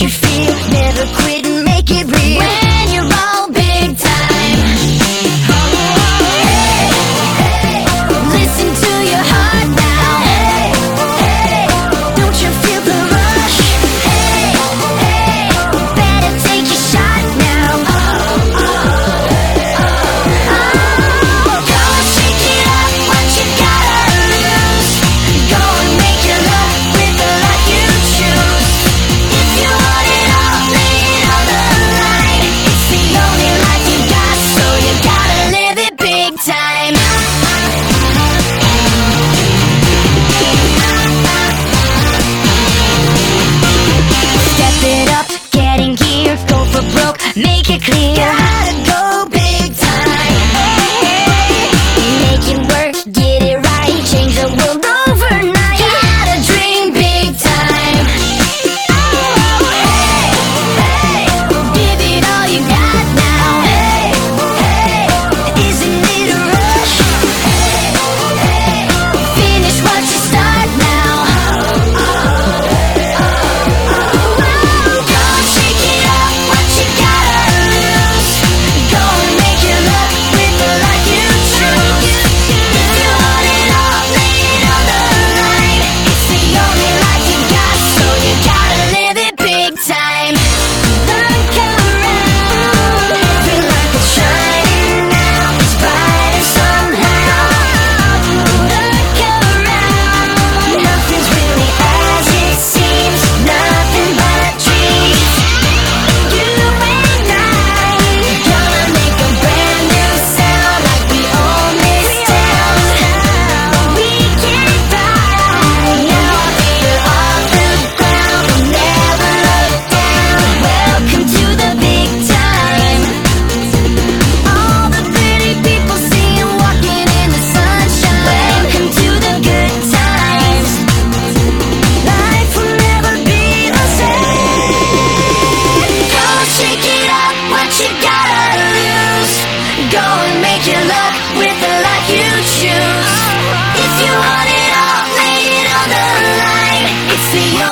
You. make it clear. If you